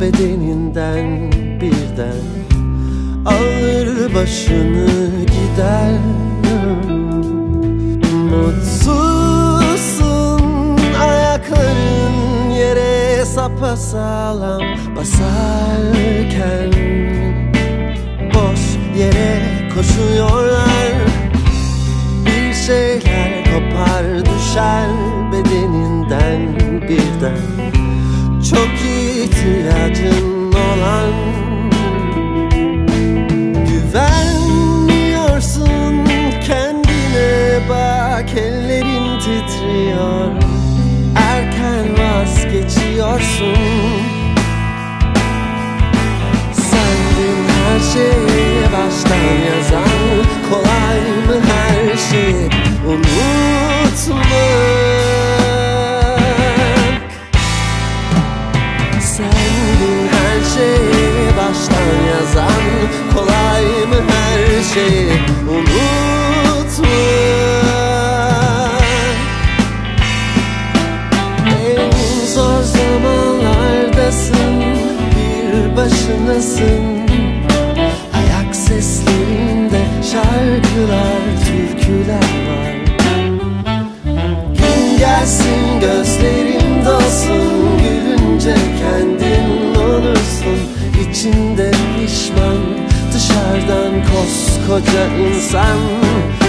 bedeninden birden. Alır başını gider. Mutsuzsun ayakların yere sapasağlam basarken. Boş yere koşuyorlar. Bir şeyler kopar düşer birden. Çok ihtiyacın olan Güvenmiyorsun kendine bak ellerin titriyor. Erken vazgeçiyorsun. Sendin her şeyi baştan yazan Kolay mı her şeyi unutmak şeyi unutmak En zor zamanlardasın Bir başınasın. Ayak seslerinde şarkılar, türküler var. Gün gelsin gözlerin dolsun Gülünce kendin olursun. İçinde pişman dışarıdan koskoca insan.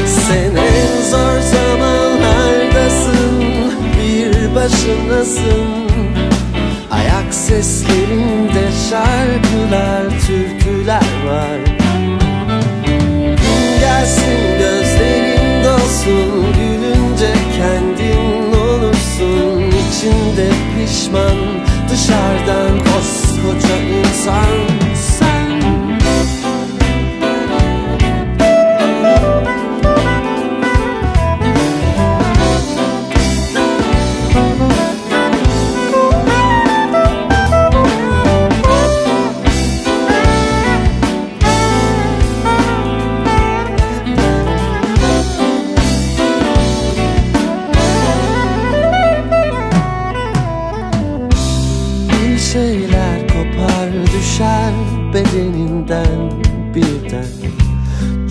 Sen en zor zamanlardasın Bir başınasın. Ayak seslerinde şarkılar, türküler var. Gün gelsin gözlerin dolsun Gülünce kendin olursun. İçinde pişman dışarıdan koskoca insan bedeninden birden.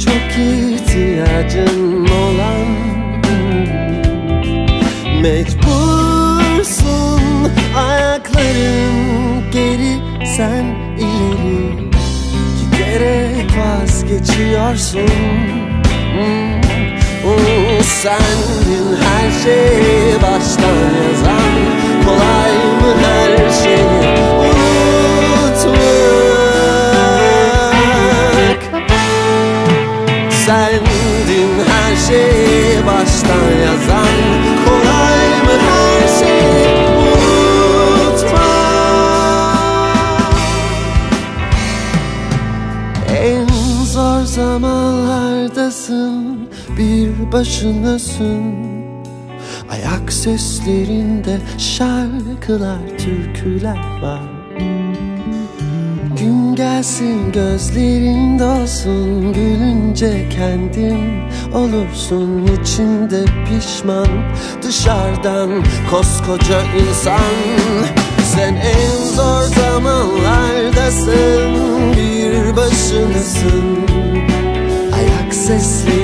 Çok ihtiyacın olan Mecbursun. Ayakların geri sen ileri Giderek vazgeçiyorsun. Hmm, hmm, Sendin her şeyi baştan Sendin her şeyi baştan yazan. Kolay mı her şeyi unutmak En zor zamanlardasın Bir başınasın. Ayak seslerinde şarkılar, türküler var gelsin gözlerin dolsun Gülünce kendin olursun içinde pişman. Dışarıdan koskoca insan Sen en zor zamanlardasın Bir başınasın Ayak şarkılar